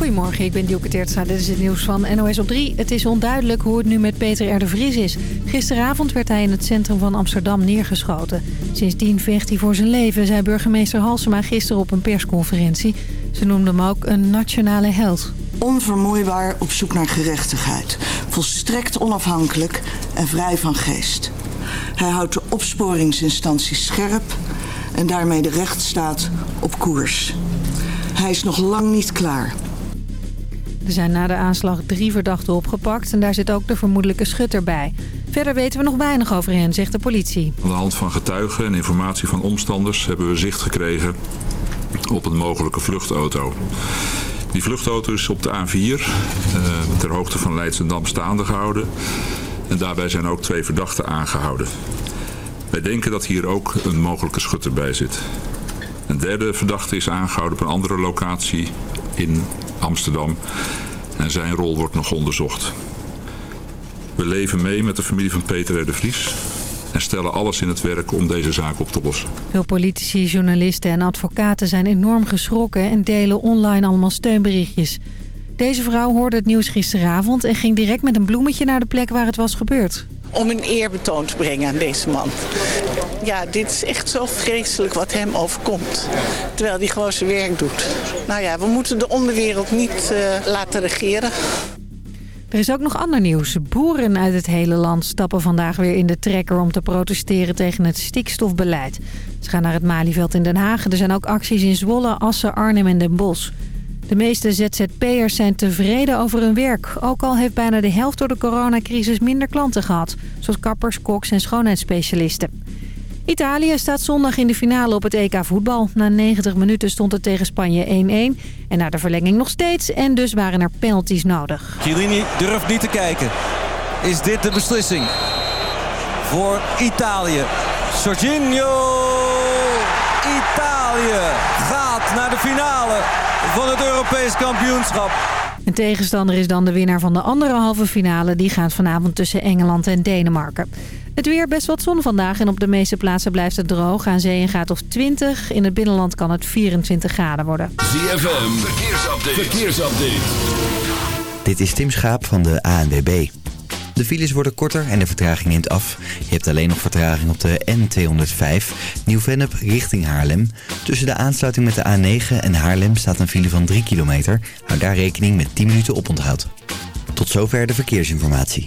Goedemorgen, ik ben Dielke Teertstra. Dit is het nieuws van NOS op 3. Het is onduidelijk hoe het nu met Peter R. de Vries is. Gisteravond werd hij in het centrum van Amsterdam neergeschoten. Sindsdien vecht hij voor zijn leven, zei burgemeester Halsema gisteren op een persconferentie. Ze noemde hem ook een nationale held. Onvermoeibaar op zoek naar gerechtigheid. Volstrekt onafhankelijk en vrij van geest. Hij houdt de opsporingsinstanties scherp en daarmee de rechtsstaat op koers. Hij is nog lang niet klaar. Er zijn na de aanslag drie verdachten opgepakt en daar zit ook de vermoedelijke schutter bij. Verder weten we nog weinig over hen, zegt de politie. Aan de hand van getuigen en informatie van omstanders hebben we zicht gekregen op een mogelijke vluchtauto. Die vluchtauto is op de A4 uh, ter hoogte van Leidsendam staande gehouden. En daarbij zijn ook twee verdachten aangehouden. Wij denken dat hier ook een mogelijke schutter bij zit. Een derde verdachte is aangehouden op een andere locatie in Amsterdam. En zijn rol wordt nog onderzocht. We leven mee met de familie van Peter de Vries en stellen alles in het werk om deze zaak op te lossen. Veel politici, journalisten en advocaten zijn enorm geschrokken en delen online allemaal steunberichtjes. Deze vrouw hoorde het nieuws gisteravond en ging direct met een bloemetje naar de plek waar het was gebeurd. Om een eerbetoon te brengen aan deze man. Ja, dit is echt zo vreselijk wat hem overkomt. Terwijl hij gewoon zijn werk doet. Nou ja, we moeten de onderwereld niet uh, laten regeren. Er is ook nog ander nieuws. Boeren uit het hele land stappen vandaag weer in de trekker om te protesteren tegen het stikstofbeleid. Ze gaan naar het Malieveld in Den Haag. Er zijn ook acties in Zwolle, Assen, Arnhem en Den Bosch. De meeste ZZP'ers zijn tevreden over hun werk. Ook al heeft bijna de helft door de coronacrisis minder klanten gehad. Zoals kappers, koks en schoonheidsspecialisten. Italië staat zondag in de finale op het EK voetbal. Na 90 minuten stond het tegen Spanje 1-1. En na de verlenging nog steeds. En dus waren er penalties nodig. Chiellini durft niet te kijken. Is dit de beslissing? Voor Italië. Jorginho! Italië gaat naar de finale van het Europees kampioenschap. Een tegenstander is dan de winnaar van de andere halve finale. Die gaat vanavond tussen Engeland en Denemarken. Het weer best wat zon vandaag en op de meeste plaatsen blijft het droog. Aan zee een graad of 20. In het binnenland kan het 24 graden worden. ZFM, verkeersupdate. verkeersupdate. Dit is Tim Schaap van de ANWB. De files worden korter en de vertraging neemt af. Je hebt alleen nog vertraging op de N205, Nieuw-Vennep richting Haarlem. Tussen de aansluiting met de A9 en Haarlem staat een file van 3 kilometer. Hou daar rekening met 10 minuten oponthoud. Tot zover de verkeersinformatie.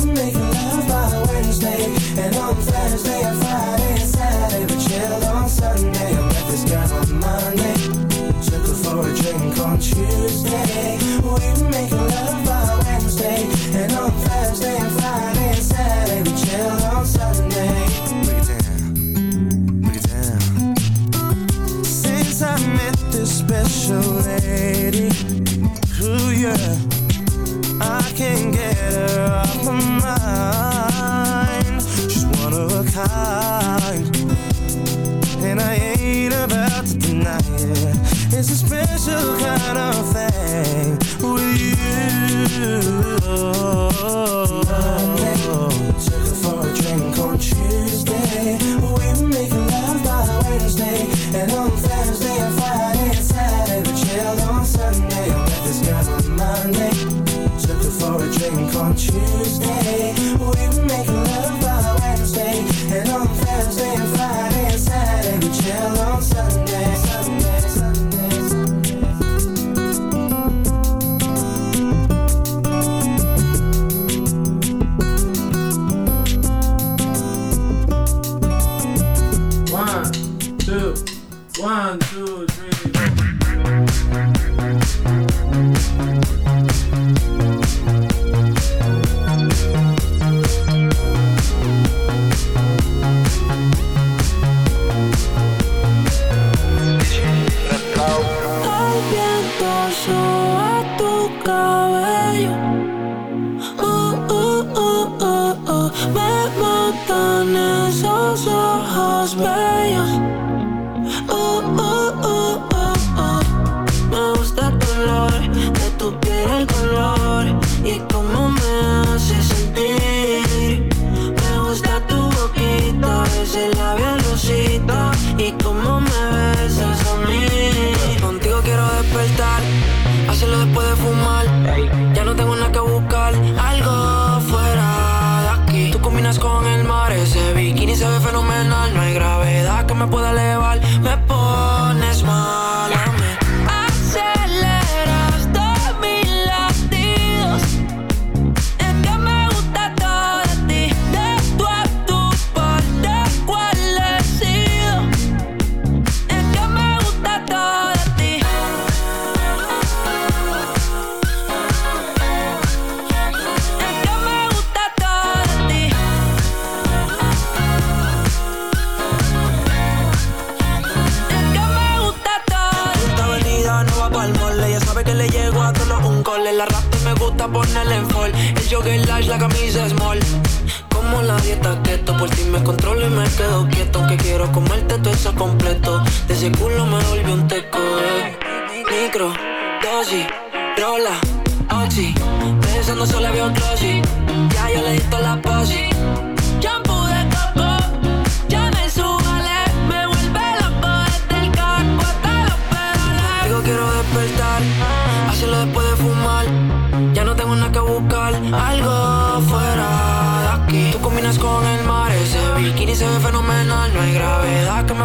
lady. Ooh, yeah. I can't get her off my mind. She's one of a kind. And I ain't about to deny it. It's a special kind of thing with you. Tuesday.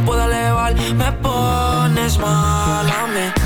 me pueda elevar. Me pones mal.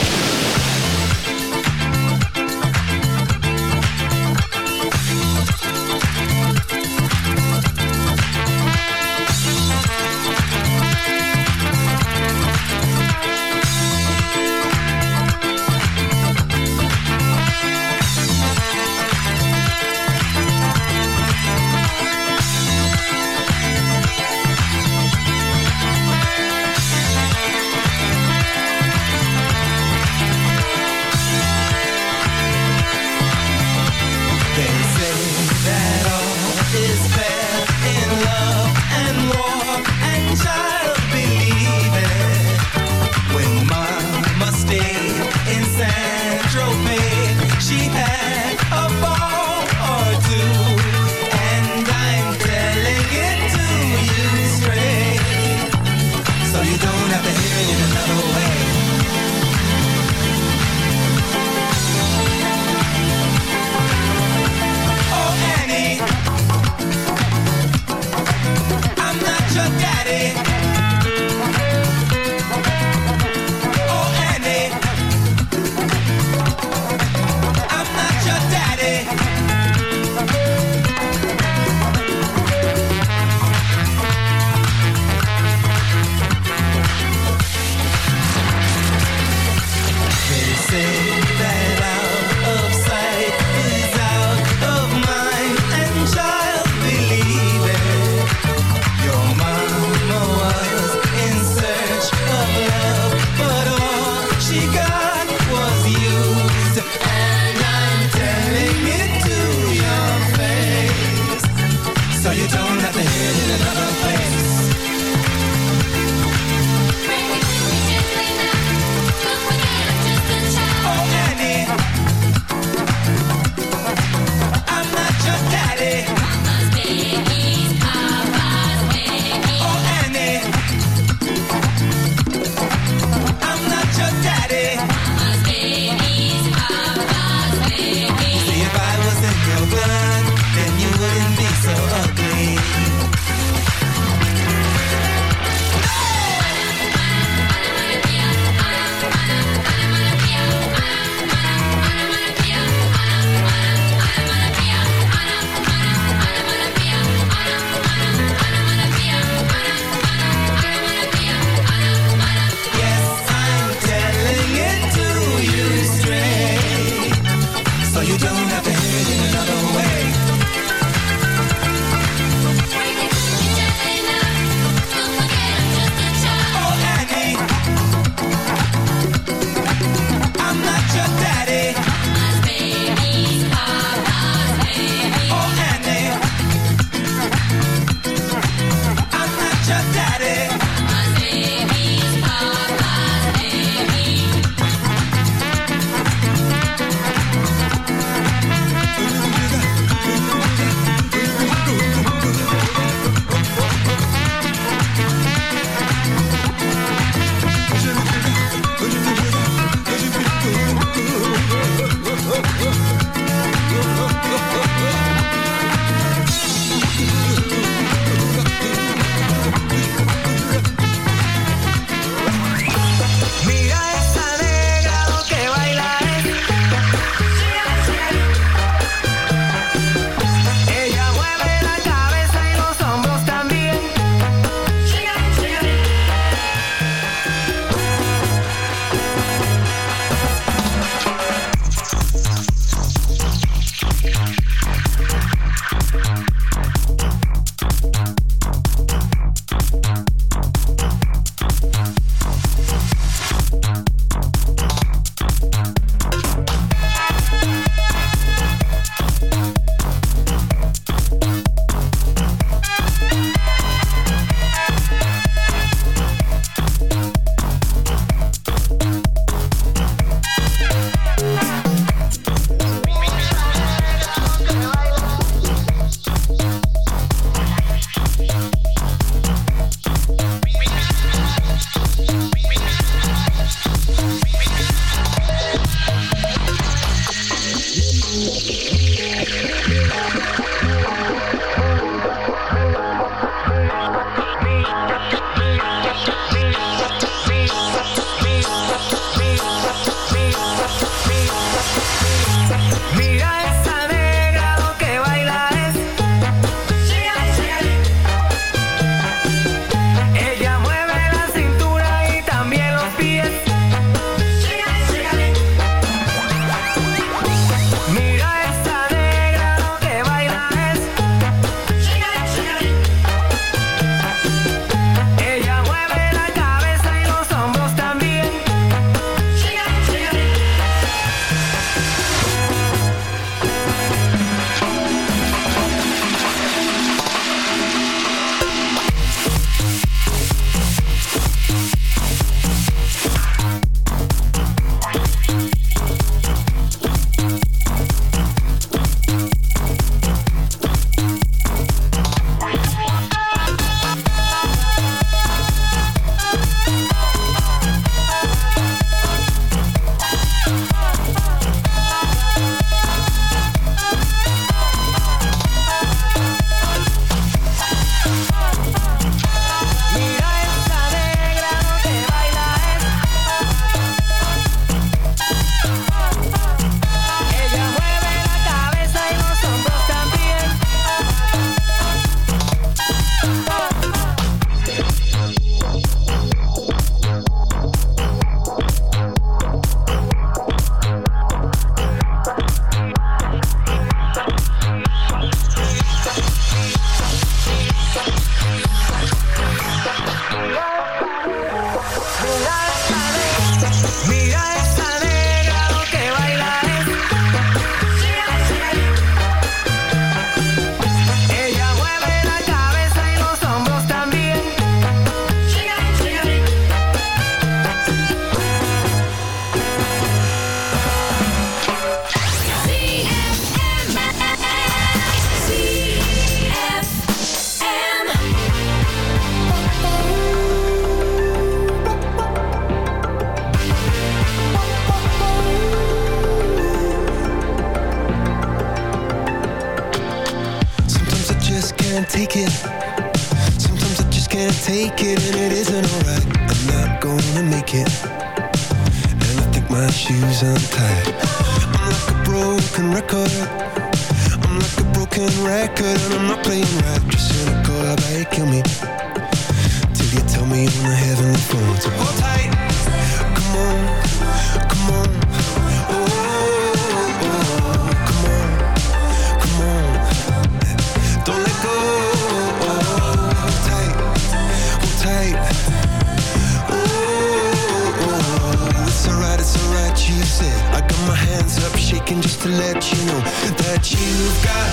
you've got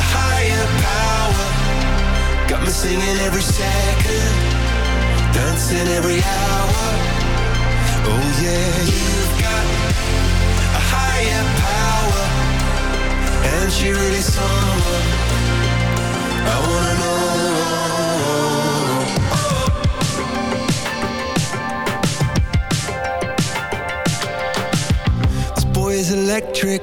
a higher power. Got me singing every second, dancing every hour. Oh yeah, you've got a higher power, and she really I wanna know. This boy is electric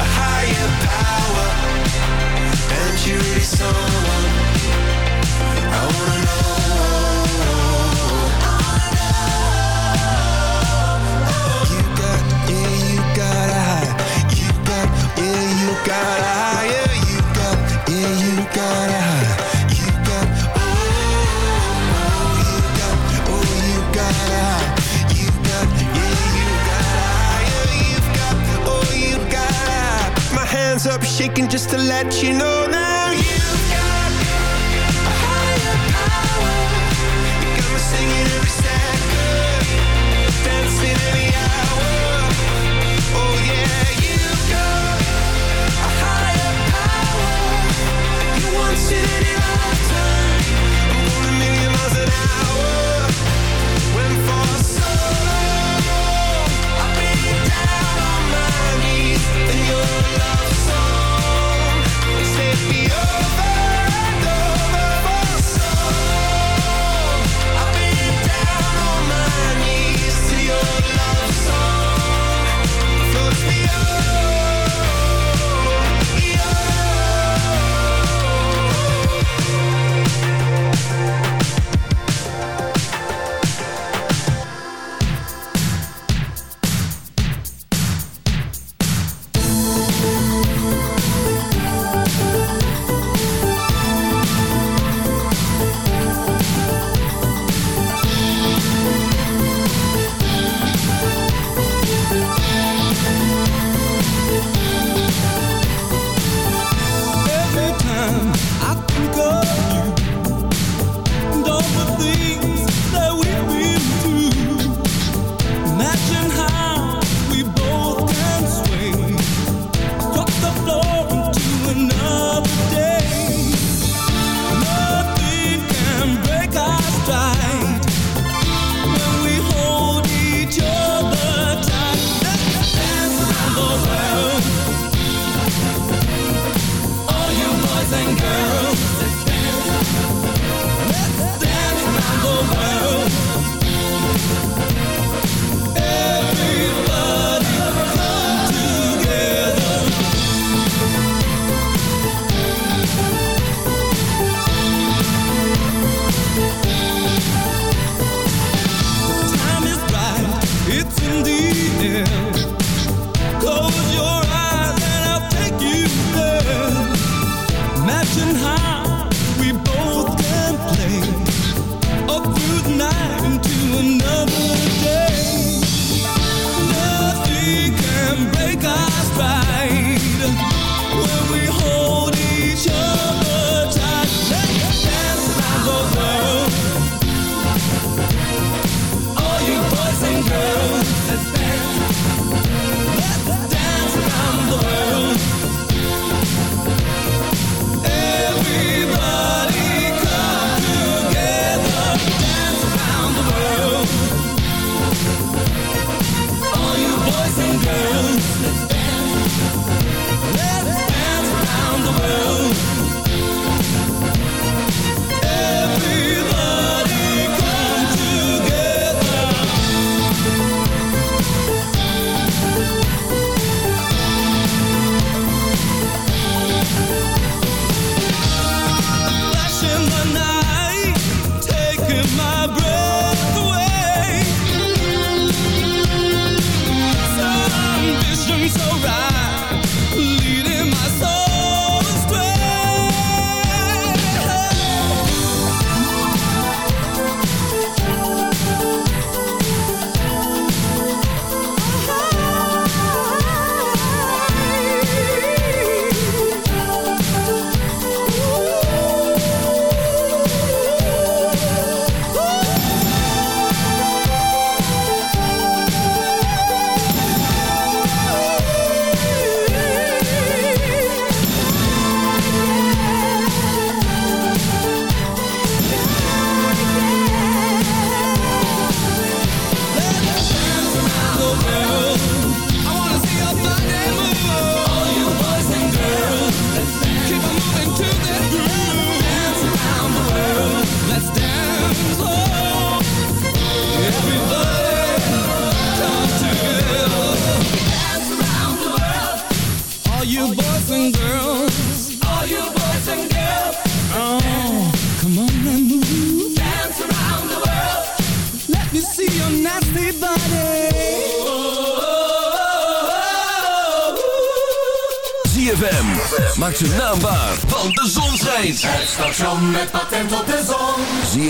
a higher power. And you really I wanna know. You got, yeah, you got a You got, yeah, you got a higher You got, yeah, you got a high. hands up shaking just to let you know now you've got a higher power. You got me singing every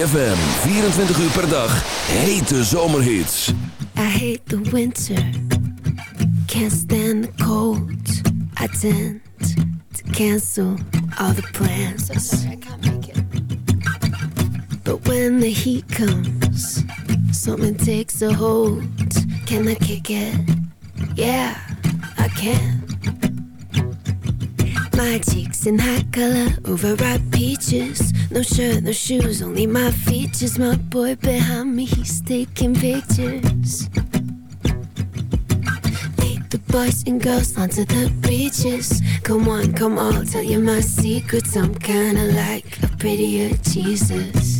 ZFM, 24 uur per dag. Hete zomerhits. I hate the winter. Can't stand the cold. I tend to cancel all the plans. Shoes, only my features. My boy behind me, he's taking pictures. Lead the boys and girls onto the beaches. Come on, come I'll tell you my secrets. I'm kinda like a prettier Jesus.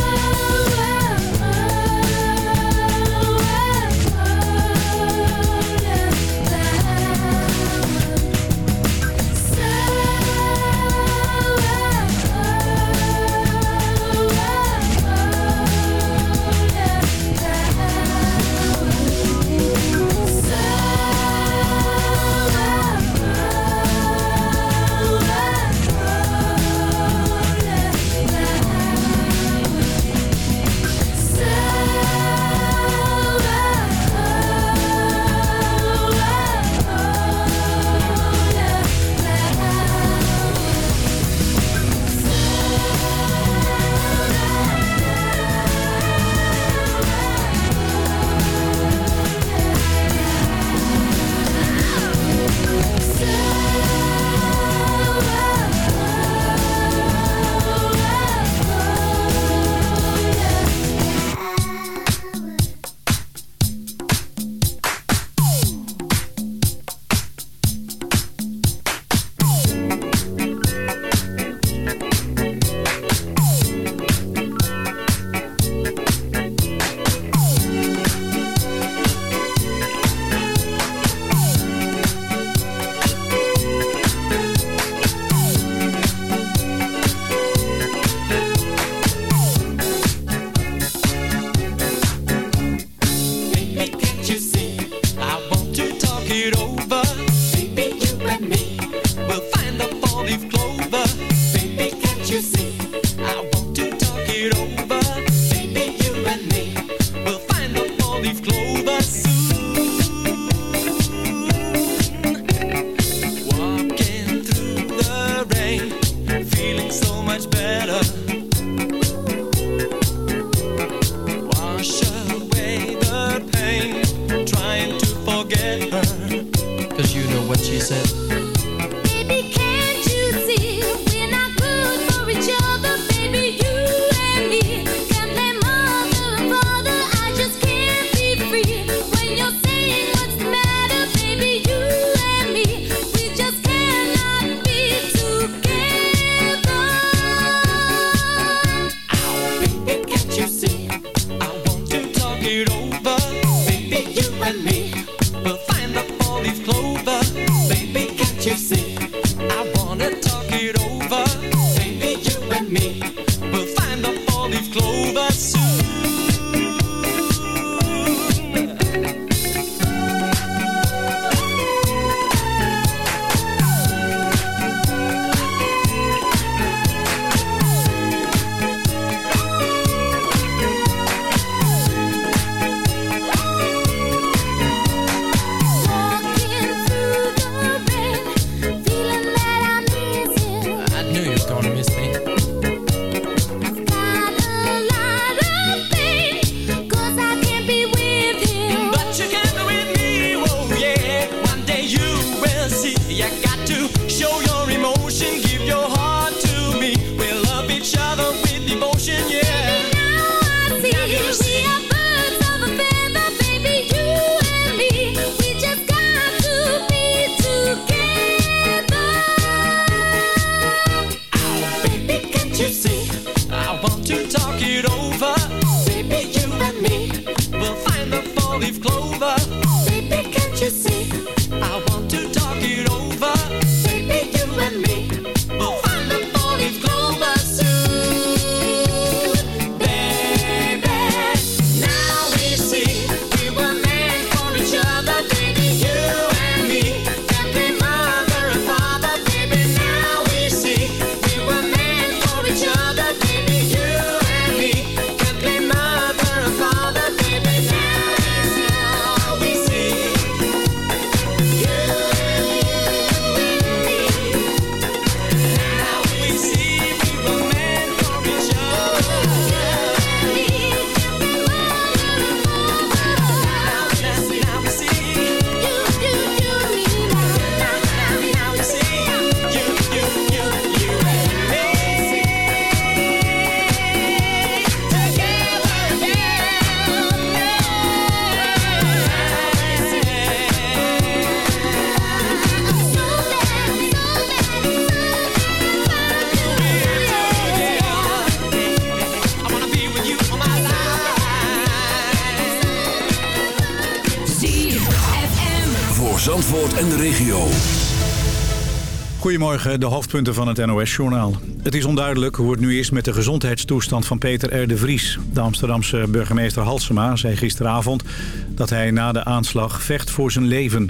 De hoofdpunten van het NOS-journaal. Het is onduidelijk hoe het nu is met de gezondheidstoestand van Peter R. de Vries. De Amsterdamse burgemeester Halsema zei gisteravond dat hij na de aanslag vecht voor zijn leven.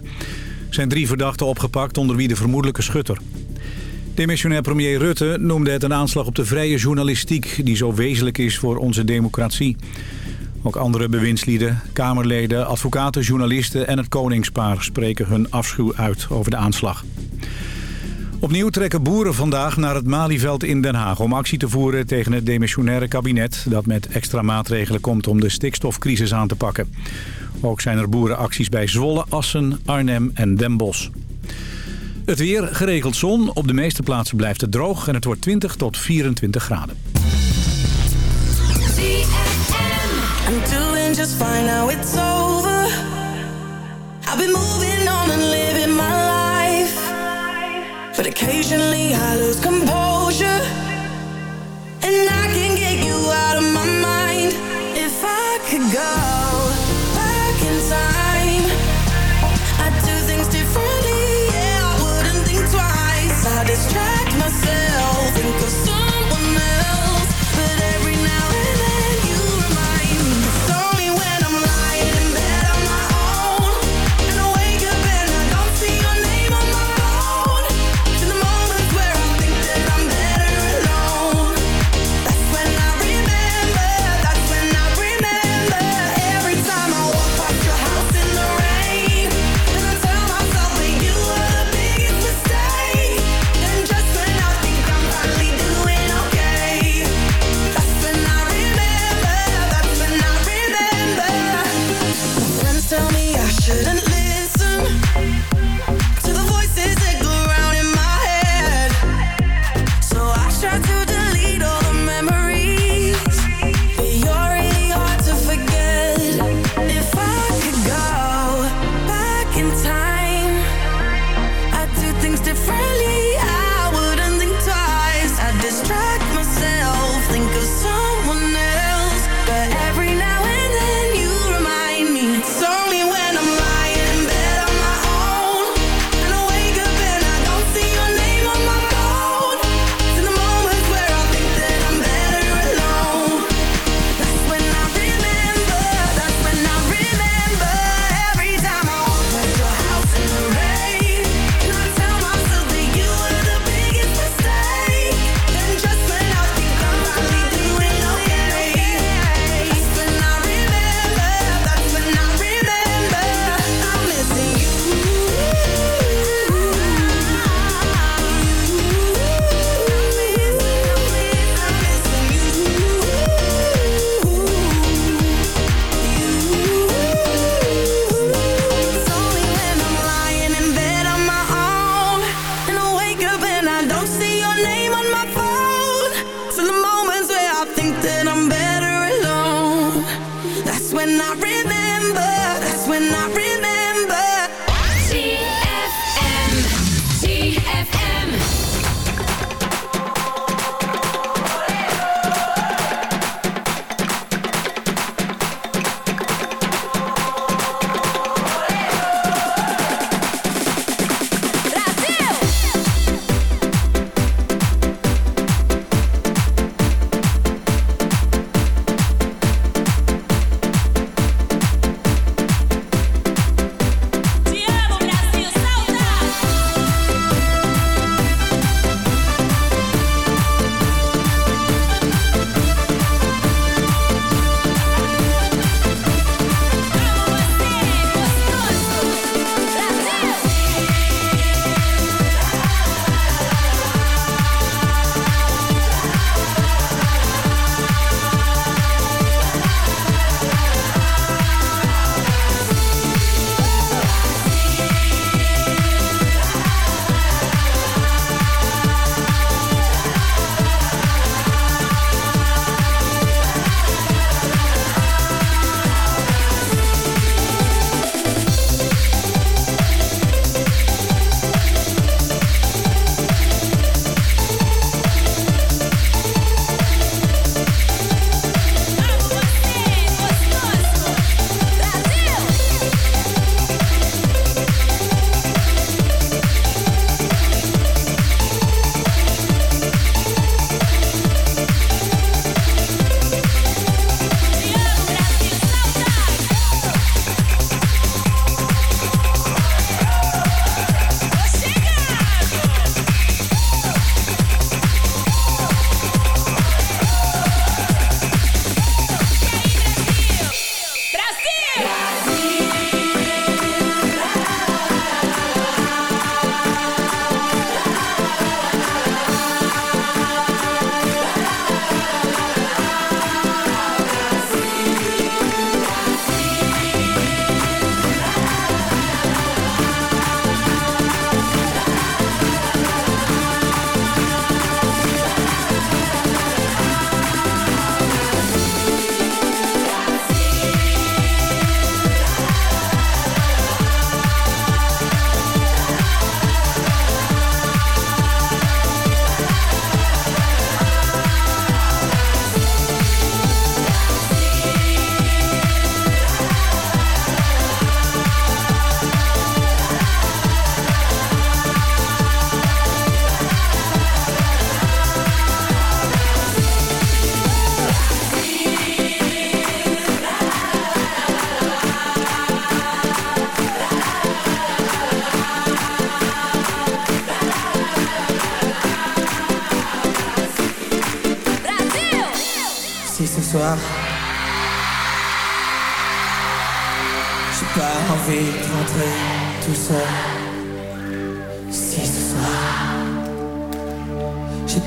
Zijn drie verdachten opgepakt, onder wie de vermoedelijke schutter. Demissionair premier Rutte noemde het een aanslag op de vrije journalistiek... die zo wezenlijk is voor onze democratie. Ook andere bewindslieden, kamerleden, advocaten, journalisten en het koningspaar... spreken hun afschuw uit over de aanslag. Opnieuw trekken boeren vandaag naar het Malieveld in Den Haag... om actie te voeren tegen het demissionaire kabinet... dat met extra maatregelen komt om de stikstofcrisis aan te pakken. Ook zijn er boerenacties bij Zwolle, Assen, Arnhem en Den Bosch. Het weer, geregeld zon. Op de meeste plaatsen blijft het droog en het wordt 20 tot 24 graden. I've been moving on living my life. But occasionally I lose composure. And I can get you out of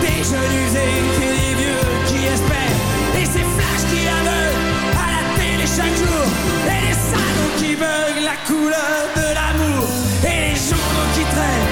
Des jeunes usés et des vieux qui espèrent. Et ces flashs qui aveuglent à la télé chaque jour. Et les salons qui beuglent la couleur de l'amour. Et les journaux qui traînent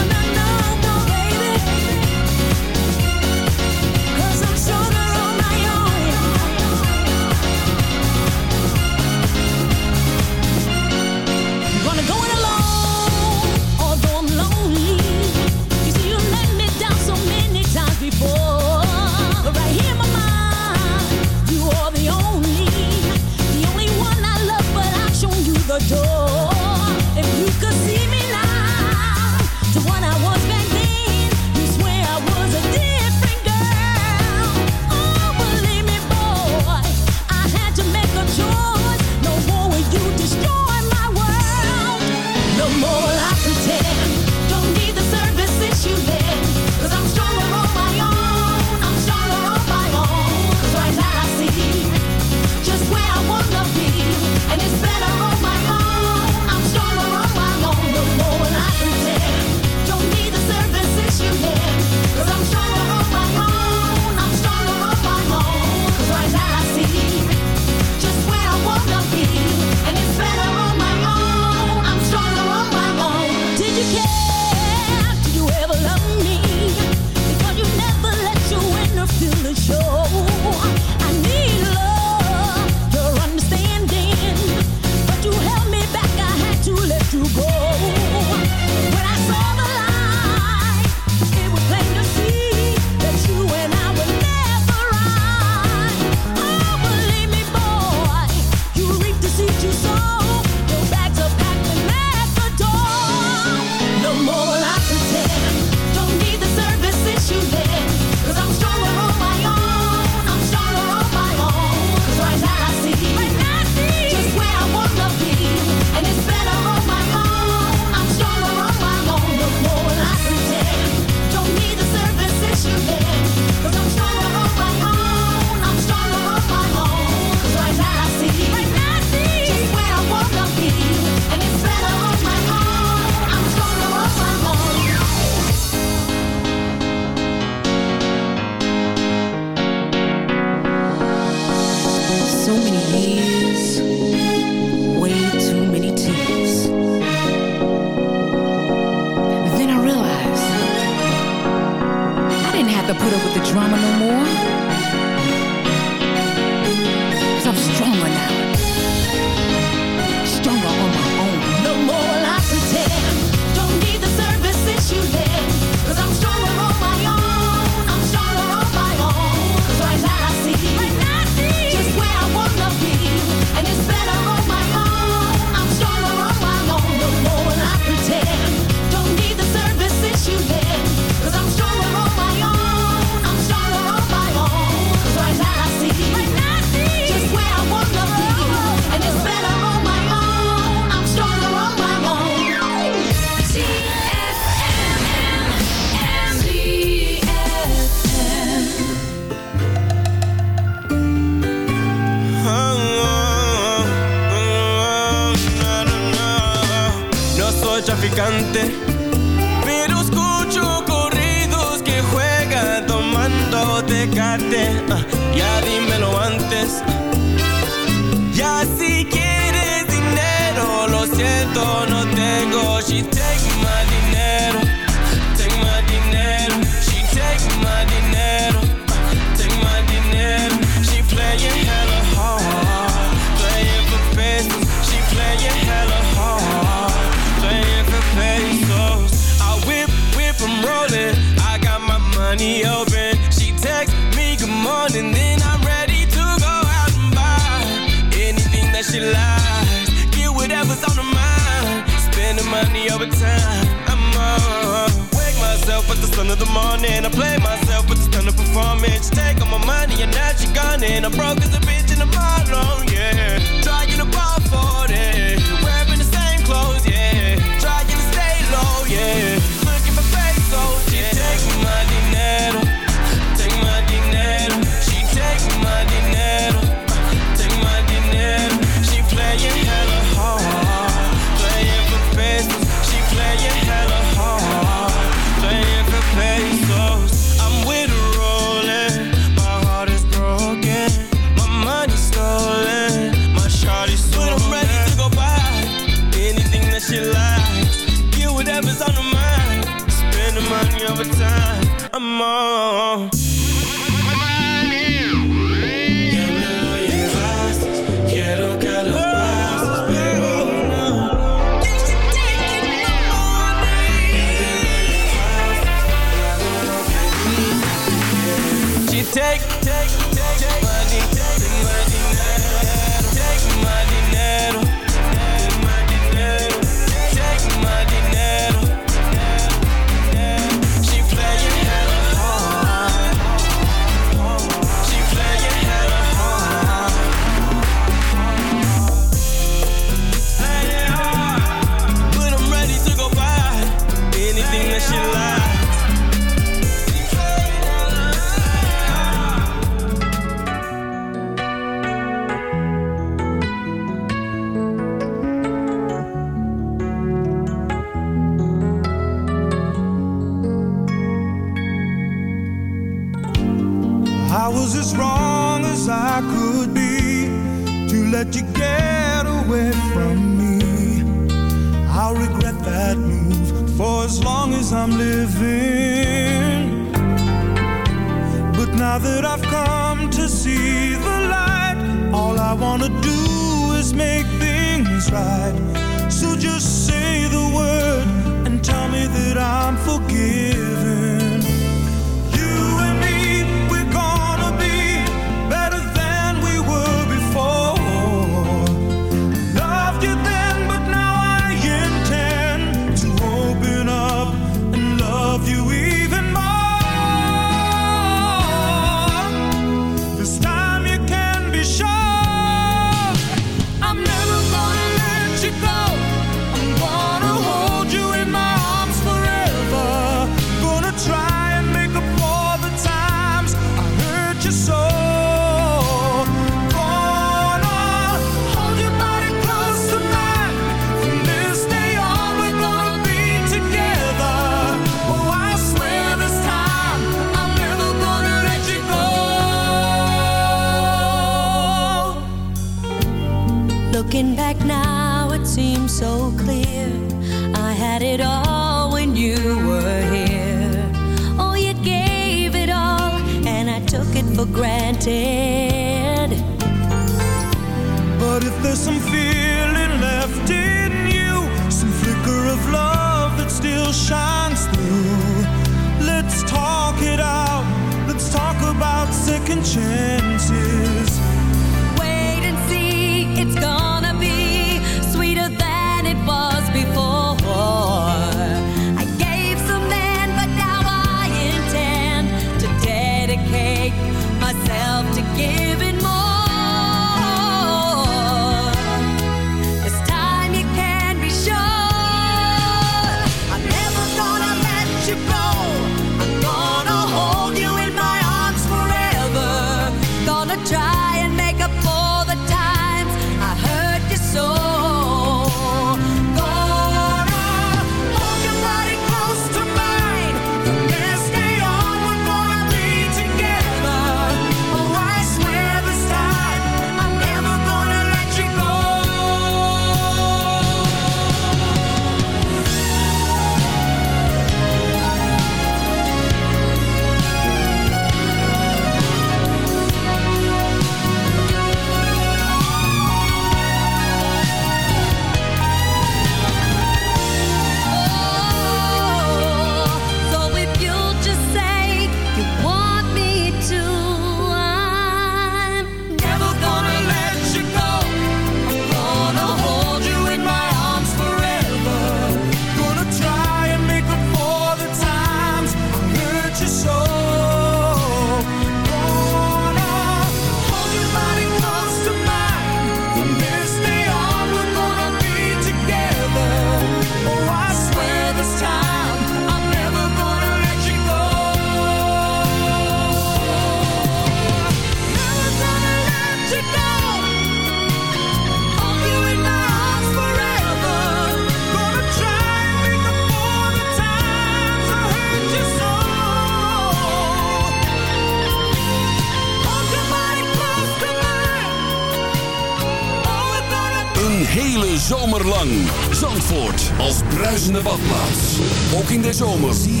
de zomer.